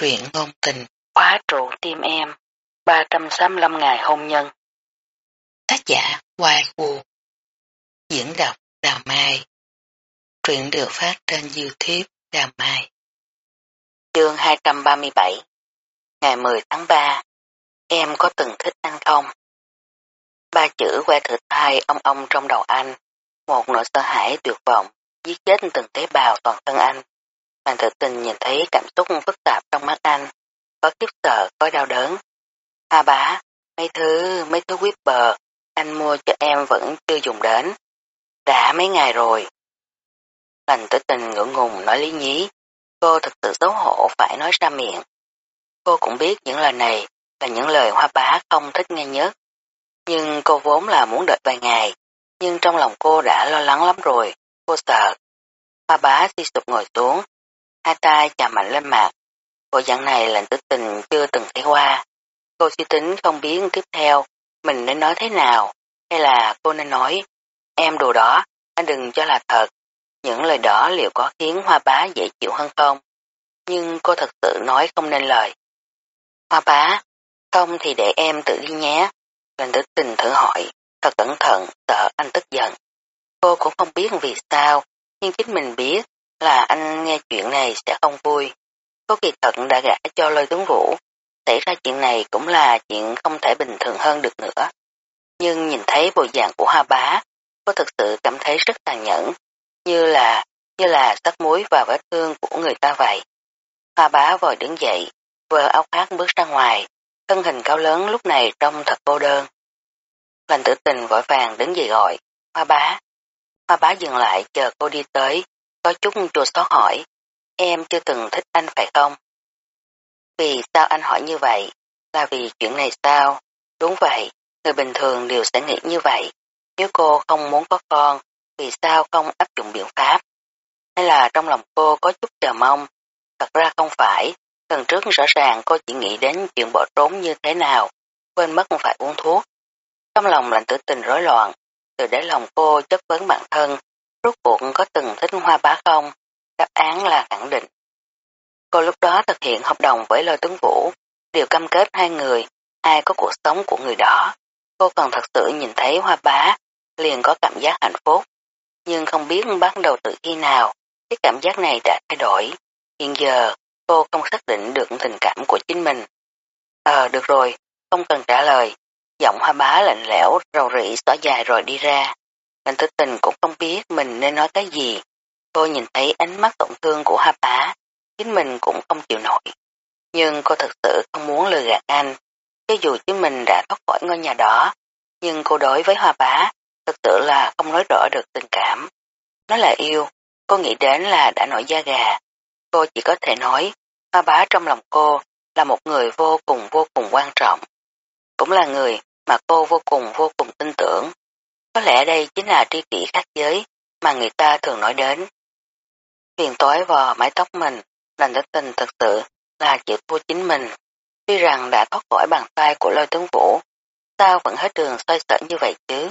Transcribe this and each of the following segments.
Truyện ngôn tình, khóa trụ tim em, 365 ngày hôn nhân. Tác giả Hoài Vũ Diễn đọc Đào Mai Truyện được phát trên Youtube Đào Mai Chương 237 Ngày 10 tháng 3 Em có từng thích anh không? Ba chữ que thử thai ông ông trong đầu anh, một nỗi sợ hãi tuyệt vọng, giết chết từng tế bào toàn thân anh. Hoàng tự tình nhìn thấy cảm xúc phức tạp trong mắt anh, có kiếp sợ, có đau đớn. À A bá, mấy thứ, mấy thứ quýt bờ, anh mua cho em vẫn chưa dùng đến. Đã mấy ngày rồi. Hoàng tử tình ngưỡng ngùng nói lý nhí, cô thật sự xấu hổ phải nói ra miệng. Cô cũng biết những lời này là những lời hoa bá không thích nghe nhất. Nhưng cô vốn là muốn đợi vài ngày, nhưng trong lòng cô đã lo lắng lắm rồi, cô sợ. Hoa bá suy sụp ngồi xuống, hai tay chạm mạnh lên mặt. Bộ dạng này lạnh tử tình chưa từng thấy qua. Cô suy tính không biết tiếp theo mình nên nói thế nào, hay là cô nên nói, em đồ đó, anh đừng cho là thật. Những lời đó liệu có khiến hoa bá dễ chịu hơn không? Nhưng cô thật sự nói không nên lời. Hoa bá, không thì để em tự đi nhé. Lệnh tử tình thử hỏi, thật cẩn thận, sợ anh tức giận. Cô cũng không biết vì sao, nhưng chính mình biết là anh nghe chuyện này sẽ không vui. Có kỳ thật đã gã cho lôi tướng vũ, xảy ra chuyện này cũng là chuyện không thể bình thường hơn được nữa. Nhưng nhìn thấy bộ dạng của hoa bá, cô thực sự cảm thấy rất tàn nhẫn, như là như là sắc muối vào vết thương của người ta vậy. Hoa bá vội đứng dậy, vừa áo khoác bước ra ngoài, thân hình cao lớn lúc này trông thật cô đơn. Lành tử tình vội vàng đứng dậy gọi, hoa bá. Hoa bá dừng lại chờ cô đi tới, có chút chùa xót hỏi, em chưa từng thích anh phải không? Vì sao anh hỏi như vậy? Là vì chuyện này sao? Đúng vậy, người bình thường đều sẽ nghĩ như vậy. Nếu cô không muốn có con, vì sao không áp dụng biện pháp? Hay là trong lòng cô có chút chờ mong? Thật ra không phải, lần trước rõ ràng cô chỉ nghĩ đến chuyện bỏ trốn như thế nào, quên mất phải uống thuốc. Trong lòng lạnh tử tình rối loạn, từ để lòng cô chất vấn bản thân, Rốt cuộc có từng thích hoa bá không? Đáp án là khẳng định. Cô lúc đó thực hiện hợp đồng với lôi tướng vũ, đều cam kết hai người, ai có cuộc sống của người đó. Cô còn thật sự nhìn thấy hoa bá, liền có cảm giác hạnh phúc. Nhưng không biết bắt đầu từ khi nào, cái cảm giác này đã thay đổi. Hiện giờ, cô không xác định được tình cảm của chính mình. Ờ, được rồi, không cần trả lời. Giọng hoa bá lạnh lẽo, rầu rĩ xỏ dài rồi đi ra anh tử tình cũng không biết mình nên nói cái gì. Cô nhìn thấy ánh mắt tổn thương của Hà Bá, chính mình cũng không chịu nổi. Nhưng cô thực sự không muốn lừa gạt anh. Cho dù chính mình đã thoát khỏi ngôi nhà đó, nhưng cô đối với Hoa Bá thực sự là không nói rõ được tình cảm. Nó là yêu, cô nghĩ đến là đã nổi da gà. Cô chỉ có thể nói, Hoa Bá trong lòng cô là một người vô cùng vô cùng quan trọng. Cũng là người mà cô vô cùng vô cùng tin tưởng. Có lẽ đây chính là tri kỷ khác giới mà người ta thường nói đến. Huyền tối vò mái tóc mình, lành đất tình thật sự là chịu thua chính mình. Tuy rằng đã thoát khỏi bàn tay của lôi tướng vũ, sao vẫn hết đường xoay sở như vậy chứ?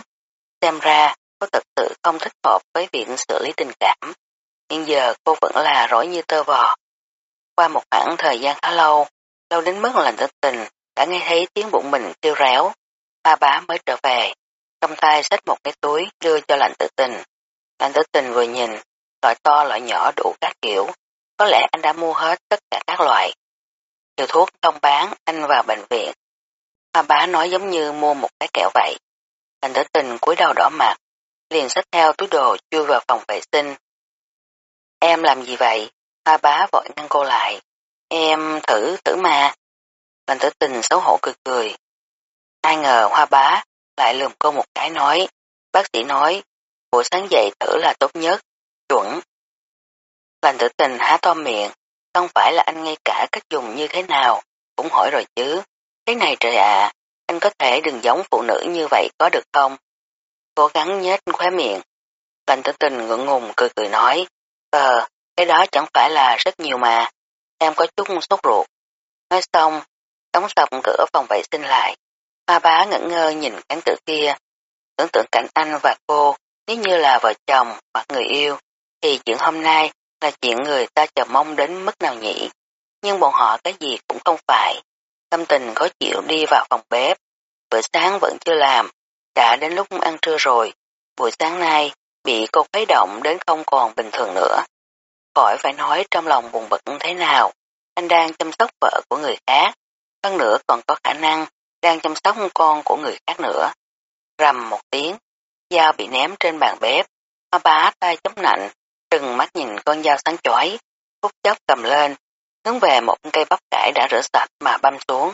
Xem ra, cô thật sự không thích hợp với việc xử lý tình cảm. Nhưng giờ cô vẫn là rối như tơ vò. Qua một khoảng thời gian khá lâu, lâu đến mức lành đất tình đã nghe thấy tiếng bụng mình kêu réo. Ba bá mới trở về trong tay xách một cái túi đưa cho lạnh tử tình. Lạnh tử tình vừa nhìn, loại to loại nhỏ đủ các kiểu, có lẽ anh đã mua hết tất cả các loại. điều thuốc không bán, anh vào bệnh viện. Hoa bá nói giống như mua một cái kẹo vậy. Lạnh tử tình cúi đầu đỏ mặt, liền xách theo túi đồ chui vào phòng vệ sinh. Em làm gì vậy? Hoa bá vội ngăn cô lại. Em thử, thử mà. Lạnh tử tình xấu hổ cười cười. Ai ngờ hoa bá lại lườm cô một cái nói, bác sĩ nói, buổi sáng dậy thử là tốt nhất, chuẩn. Lành tử tình há to miệng, không phải là anh ngay cả cách dùng như thế nào, cũng hỏi rồi chứ. Thế này trời ạ, anh có thể đừng giống phụ nữ như vậy có được không? Cố gắng nhếch khóe miệng. Lành tử tình ngượng ngùng cười cười nói, ờ, cái đó chẳng phải là rất nhiều mà, em có chút sốt ruột. Nói xong, đóng sập cửa phòng vệ sinh lại, Ba bá ngẩn ngơ nhìn cánh cửa kia, tưởng tượng cảnh anh và cô nếu như là vợ chồng hoặc người yêu, thì chuyện hôm nay là chuyện người ta chờ mong đến mức nào nhỉ. nhưng bọn họ cái gì cũng không phải. Tâm tình khó chịu đi vào phòng bếp, bữa sáng vẫn chưa làm, đã đến lúc ăn trưa rồi, buổi sáng nay bị cô khuấy động đến không còn bình thường nữa. Khỏi phải nói trong lòng buồn bực thế nào, anh đang chăm sóc vợ của người khác, hơn nữa còn có khả năng đang chăm sóc con của người khác nữa. Rầm một tiếng, dao bị ném trên bàn bếp, hoa bá tay chống nạnh, trừng mắt nhìn con dao sáng chói, phút chốc cầm lên, hướng về một cây bắp cải đã rửa sạch mà băm xuống.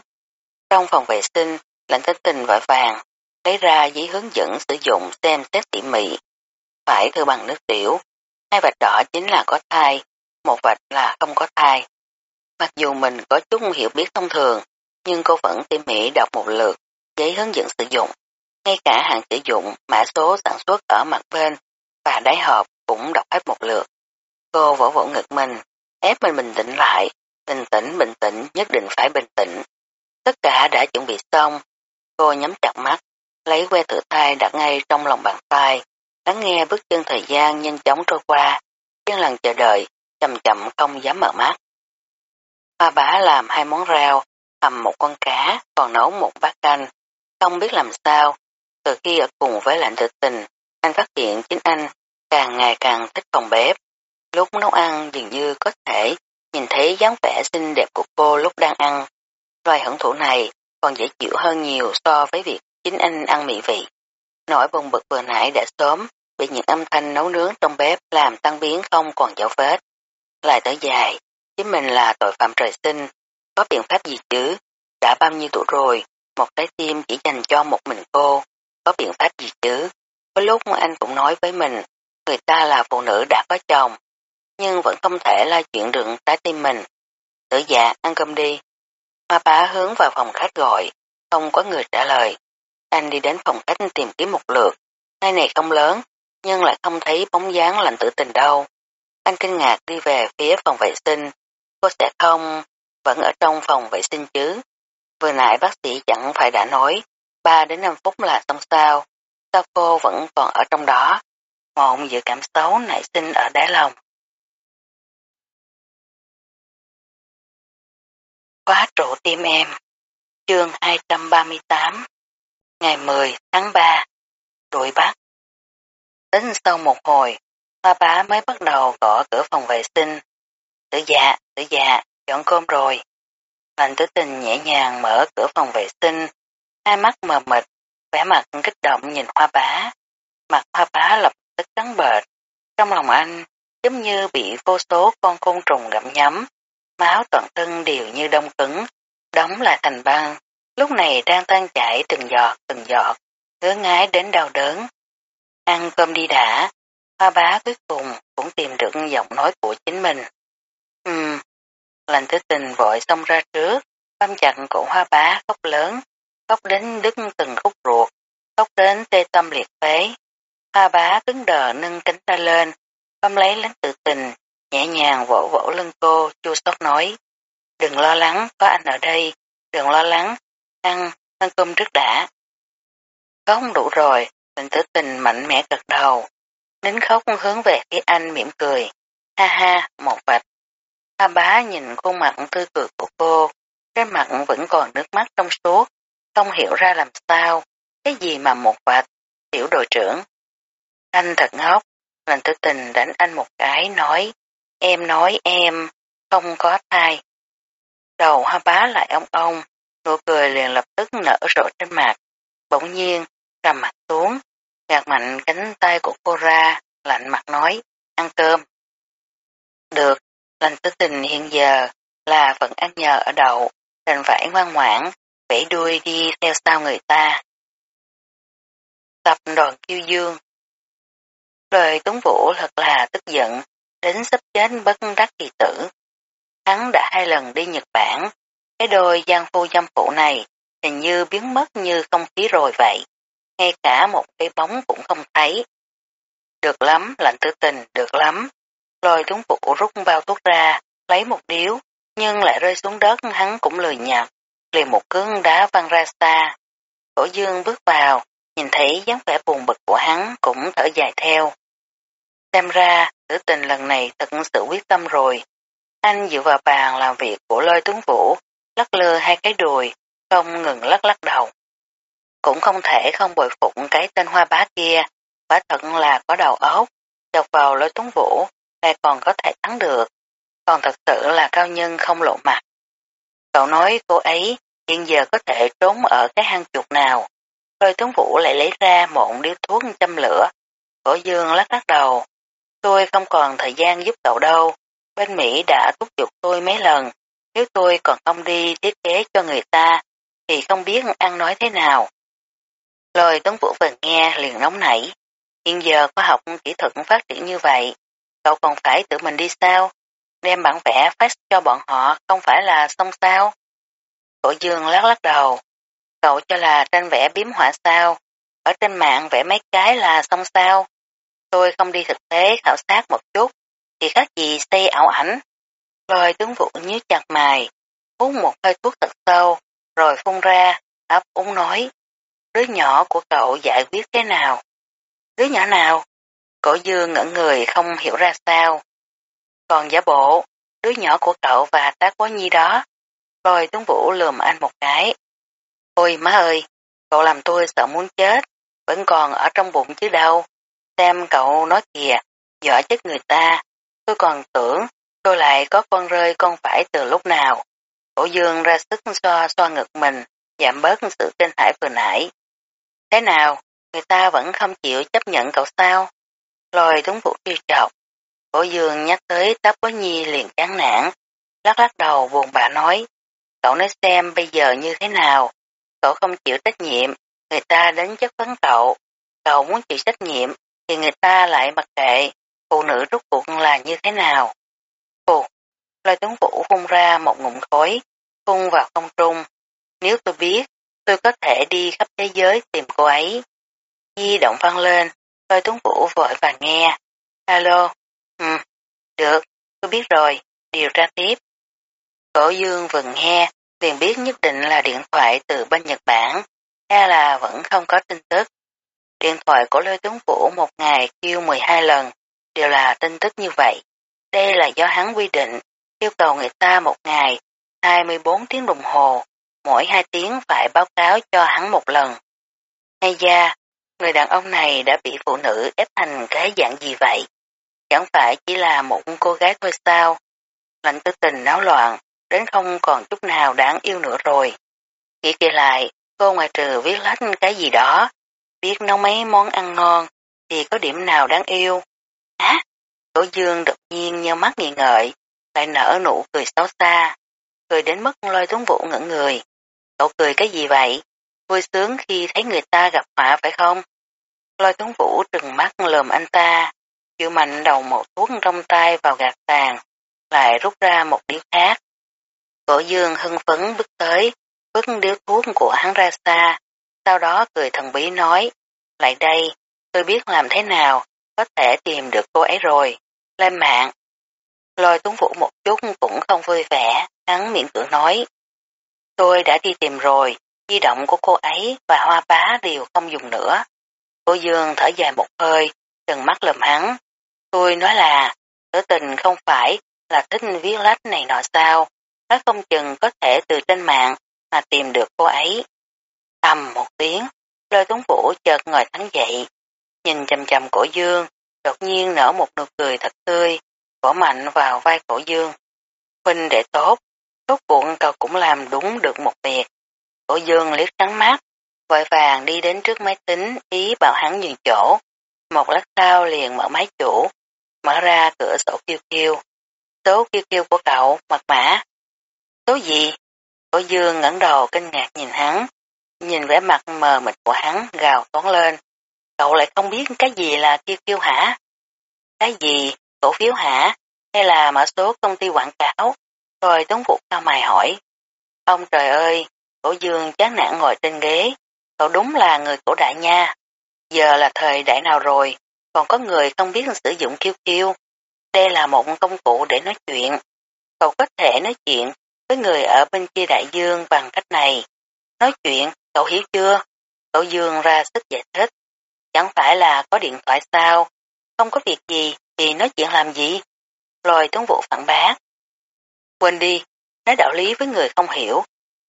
Trong phòng vệ sinh, lạnh thích tình vội vàng, lấy ra giấy hướng dẫn sử dụng xem xét tỉ mỉ. Phải thư bằng nước tiểu, hai vạch đỏ chính là có thai, một vạch là không có thai. Mặc dù mình có chút hiểu biết thông thường, nhưng cô vẫn tỉ mỉ đọc một lượt giấy hướng dẫn sử dụng. Ngay cả hàng sử dụng, mã số sản xuất ở mặt bên và đáy hộp cũng đọc hết một lượt. Cô vỗ vỗ ngực mình, ép mình bình tĩnh lại, bình tĩnh bình tĩnh nhất định phải bình tĩnh. Tất cả đã chuẩn bị xong, cô nhắm chặt mắt, lấy que thử thai đặt ngay trong lòng bàn tay, lắng nghe bước chân thời gian nhanh chóng trôi qua, chân lần chờ đợi, chậm chậm không dám mở mắt. Hoa bá làm hai món rau, hầm một con cá, còn nấu một bát canh. Không biết làm sao, từ khi ở cùng với lạnh tự tình, anh phát hiện chính anh càng ngày càng thích phòng bếp. Lúc nấu ăn dường như có thể nhìn thấy dáng vẻ xinh đẹp của cô lúc đang ăn. Loài hưởng thụ này còn dễ chịu hơn nhiều so với việc chính anh ăn mị vị. Nỗi bồng bực vừa nãy đã sớm bị những âm thanh nấu nướng trong bếp làm tăng biến không còn dấu vết. Lại tới dài, chính mình là tội phạm trời sinh, có biện pháp gì chứ? Đã bao nhiêu tuổi rồi, một trái tim chỉ dành cho một mình cô, có biện pháp gì chứ? Có lúc anh cũng nói với mình, người ta là phụ nữ đã có chồng, nhưng vẫn không thể la chuyện được trái tim mình. Tử dạ, ăn cơm đi. Hoa bá hướng vào phòng khách gọi, không có người trả lời. Anh đi đến phòng khách tìm kiếm một lượt, nơi này không lớn, nhưng lại không thấy bóng dáng lạnh tử tình đâu. Anh kinh ngạc đi về phía phòng vệ sinh, cô sẽ không, vẫn ở trong phòng vệ sinh chứ. Vừa nãy bác sĩ chẳng phải đã nói, 3 đến 5 phút là xong sao, sao cô vẫn còn ở trong đó. Một dự cảm xấu nảy sinh ở đáy lòng. Khóa trụ tim em Chương 238 Ngày 10 tháng 3 Đuổi bắt Tính sau một hồi, hoa bá mới bắt đầu gõ cửa phòng vệ sinh. Tử dạ, tử dạ, chọn cơm rồi. Lành tử tình nhẹ nhàng mở cửa phòng vệ sinh, hai mắt mờ mịt, vẻ mặt kích động nhìn hoa bá. Mặt hoa bá lập tức trắng bệch. Trong lòng anh, giống như bị vô số con côn trùng gặm nhấm, máu toàn thân đều như đông cứng, đóng lại thành băng, lúc này đang tan chảy từng giọt từng giọt, ngứa ngái đến đau đớn. Ăn cơm đi đã, hoa bá cuối cùng cũng tìm được giọng nói của chính mình. Ừm, lành thứ tình vội xông ra trước, băm chặt cổ hoa bá khóc lớn, khóc đến đứt từng khúc ruột, khóc đến tê tâm liệt phế. Hoa bá cứng đờ nâng cánh ta lên, băm lấy lánh tự tình, nhẹ nhàng vỗ vỗ lưng cô, chua xót nói. Đừng lo lắng, có anh ở đây, đừng lo lắng, ăn, ăn cơm trước đã. Có không đủ rồi, Lành tử tình mạnh mẽ gật đầu, nín khóc hướng về phía anh mỉm cười. Ha ha, một vạch. A bá nhìn khuôn mặt tươi cười của cô, cái mặt vẫn còn nước mắt trong suốt, không hiểu ra làm sao, cái gì mà một vạch, tiểu đội trưởng. Anh thật ngốc, lần tử tình đánh anh một cái nói, em nói em, không có thai. Đầu hoa bá lại ông ông, nụ cười liền lập tức nở rộ trên mặt, bỗng nhiên, cầm mặt xuống, gạt mạnh cánh tay của cô ra, lạnh mặt nói, ăn cơm. Được, lành tử tình hiện giờ là vẫn ăn nhờ ở đậu, đành phải ngoan ngoãn, vẫy đuôi đi theo sau người ta. Tập đoàn kiêu dương Lời Tuấn Vũ thật là tức giận, đến sắp chết bất đắc kỳ tử. Hắn đã hai lần đi Nhật Bản, cái đôi gian phu dâm phụ này hình như biến mất như không khí rồi vậy. Ngay cả một cái bóng cũng không thấy. Được lắm, lạnh tử tình, được lắm. Lôi tuấn vũ rút bao thuốc ra, lấy một điếu, nhưng lại rơi xuống đất hắn cũng lười nhặt, liền một cứng đá văng ra xa. Cổ dương bước vào, nhìn thấy dáng vẻ buồn bực của hắn cũng thở dài theo. Xem ra, tử tình lần này thật sự quyết tâm rồi. Anh dựa vào bàn làm việc của lôi tuấn vũ, lắc lư hai cái đùi, không ngừng lắc lắc đầu. Cũng không thể không bồi phụng cái tên hoa bá kia, quả thật là có đầu óc, đọc vào lôi tuấn vũ, lại còn có thể thắng được, còn thật sự là cao nhân không lộ mặt. Cậu nói cô ấy hiện giờ có thể trốn ở cái hang chuột nào, Rồi tướng vũ lại lấy ra một điếu thuốc châm lửa, cổ dương lắc lắc đầu. Tôi không còn thời gian giúp cậu đâu, bên Mỹ đã thúc giục tôi mấy lần, nếu tôi còn không đi thiết kế cho người ta, thì không biết ăn nói thế nào. Lời tướng Vũ vừa nghe liền nóng nảy. Hiện giờ khoa học kỹ thuật phát triển như vậy, cậu còn phải tự mình đi sao? Đem bản vẽ fax cho bọn họ không phải là xong sao? Cổ dương lắc lắc đầu. Cậu cho là tranh vẽ biếm họa sao? Ở trên mạng vẽ mấy cái là xong sao? Tôi không đi thực tế khảo sát một chút, thì khác gì xây ảo ảnh. Rồi tướng vụ nhíu chặt mày, hút một hơi thuốc thật sâu, rồi phun ra, ấp úng nói. Đứa nhỏ của cậu giải quyết thế nào? Đứa nhỏ nào? Cổ dương ngẩn người không hiểu ra sao. Còn giả bộ, đứa nhỏ của cậu và tá quá nhi đó. rồi tướng vũ lườm anh một cái. Ôi má ơi, cậu làm tôi sợ muốn chết, vẫn còn ở trong bụng chứ đâu. Xem cậu nói kìa, giỏi chết người ta, tôi còn tưởng tôi lại có con rơi con phải từ lúc nào. Cổ dương ra sức xoa xoa ngực mình, giảm bớt sự kinh hãi vừa nãy. Thế nào, người ta vẫn không chịu chấp nhận cậu sao? Lòi tuấn vũ trêu chọc. Cổ dương nhắc tới táp bó nhi liền chán nản, lắc lắc đầu buồn bã nói. Cậu nói xem bây giờ như thế nào, cậu không chịu trách nhiệm, người ta đến chất vấn cậu, cậu muốn chịu trách nhiệm thì người ta lại mặc kệ, phụ nữ rút cuộc là như thế nào. Phù, lời tuấn vũ phun ra một ngụm khói, phun vào không trung. Nếu tôi biết, tôi có thể đi khắp thế giới tìm cô ấy. Di động vang lên, Lôi tuấn vũ vội và nghe. Alo, ừ, được, tôi biết rồi, điều tra tiếp. Cổ dương vừa nghe, liền biết nhất định là điện thoại từ bên Nhật Bản, hay là vẫn không có tin tức. Điện thoại của Lôi Tuấn Vũ một ngày kêu 12 lần, đều là tin tức như vậy. Đây là do hắn quy định, yêu cầu người ta một ngày 24 tiếng đồng hồ, mỗi 2 tiếng phải báo cáo cho hắn một lần. Hay da, người đàn ông này đã bị phụ nữ ép thành cái dạng gì vậy? Chẳng phải chỉ là một cô gái thôi sao? Lạnh tư tình náo loạn, đến không còn chút nào đáng yêu nữa rồi. Nghĩ kia lại, cô ngoài trừ viết lách cái gì đó, biết nấu mấy món ăn ngon, thì có điểm nào đáng yêu. Á, cổ dương đột nhiên nheo mắt nghi ngợi, lại nở nụ cười xấu xa, cười đến mức lôi tuấn vũ ngẩn người. Cậu cười cái gì vậy? Vui sướng khi thấy người ta gặp họa phải không? Lôi tuấn vũ trừng mắt lườm anh ta, chịu mạnh đầu một thuốc trong tay vào gạt tàn, lại rút ra một điếu khác. Cổ dương hưng phấn bước tới, vứt điếu thuốc của hắn ra xa, sau đó cười thần bí nói, lại đây, tôi biết làm thế nào, có thể tìm được cô ấy rồi, lên mạng. Lôi tuấn vũ một chút cũng không vui vẻ, hắn miệng cưỡng nói. Tôi đã đi tìm rồi, di động của cô ấy và hoa bá đều không dùng nữa. Cô Dương thở dài một hơi, trừng mắt lầm hắn. Tôi nói là, tử tình không phải là thích viết lách này nọ sao, nó không chừng có thể từ trên mạng mà tìm được cô ấy. Tầm một tiếng, lôi tuấn vũ chợt ngồi thắng dậy, nhìn chầm chầm cổ dương, đột nhiên nở một nụ cười thật tươi, cổ mạnh vào vai cổ dương. Huynh để tốt, tốt cuộn cậu cũng làm đúng được một việc. Cổ dương liếc trắng mắt, vội vàng đi đến trước máy tính ý bảo hắn nhường chỗ. Một lát sau liền mở máy chủ, mở ra cửa sổ kêu kêu. Số kêu kêu của cậu, mật mã. Số gì? Cổ dương ngẩng đầu kinh ngạc nhìn hắn, nhìn vẻ mặt mờ mịt của hắn gào toán lên. Cậu lại không biết cái gì là kêu kêu hả? Cái gì? Cổ phiếu hả? Hay là mã số công ty quảng cáo? Rồi Tuấn Vũ cao mày hỏi. Ông trời ơi, cổ dương chán nản ngồi trên ghế. Cậu đúng là người cổ đại nha. Giờ là thời đại nào rồi, còn có người không biết sử dụng kiêu kiêu Đây là một công cụ để nói chuyện. Cậu có thể nói chuyện với người ở bên kia đại dương bằng cách này. Nói chuyện, cậu hiểu chưa? Cậu dương ra sức giải thích. Chẳng phải là có điện thoại sao? Không có việc gì thì nói chuyện làm gì? Lôi tuấn vụ phản bác. Quên đi, nói đạo lý với người không hiểu,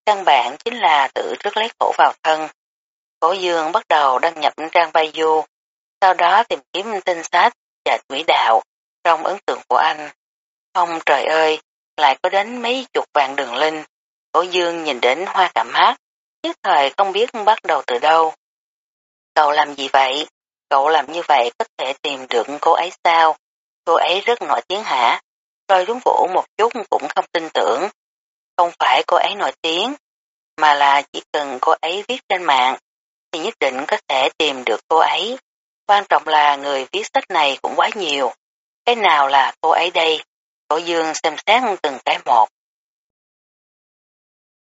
căn bản chính là tự trước lấy khổ vào thân. Cổ dương bắt đầu đăng nhập trang bay du, sau đó tìm kiếm tinh sách và quỹ đạo trong ấn tượng của anh. Ông trời ơi, lại có đến mấy chục vạn đường linh. Cổ dương nhìn đến hoa cảm hát, nhất thời không biết bắt đầu từ đâu. Cậu làm gì vậy? Cậu làm như vậy có thể tìm được cô ấy sao? Cô ấy rất nổi tiếng hả? Rồi đúng vũ một chút cũng không tin tưởng. Không phải cô ấy nổi tiếng, mà là chỉ cần cô ấy viết trên mạng, thì nhất định có thể tìm được cô ấy. Quan trọng là người viết sách này cũng quá nhiều. Cái nào là cô ấy đây? Cổ dương xem xét từng cái một.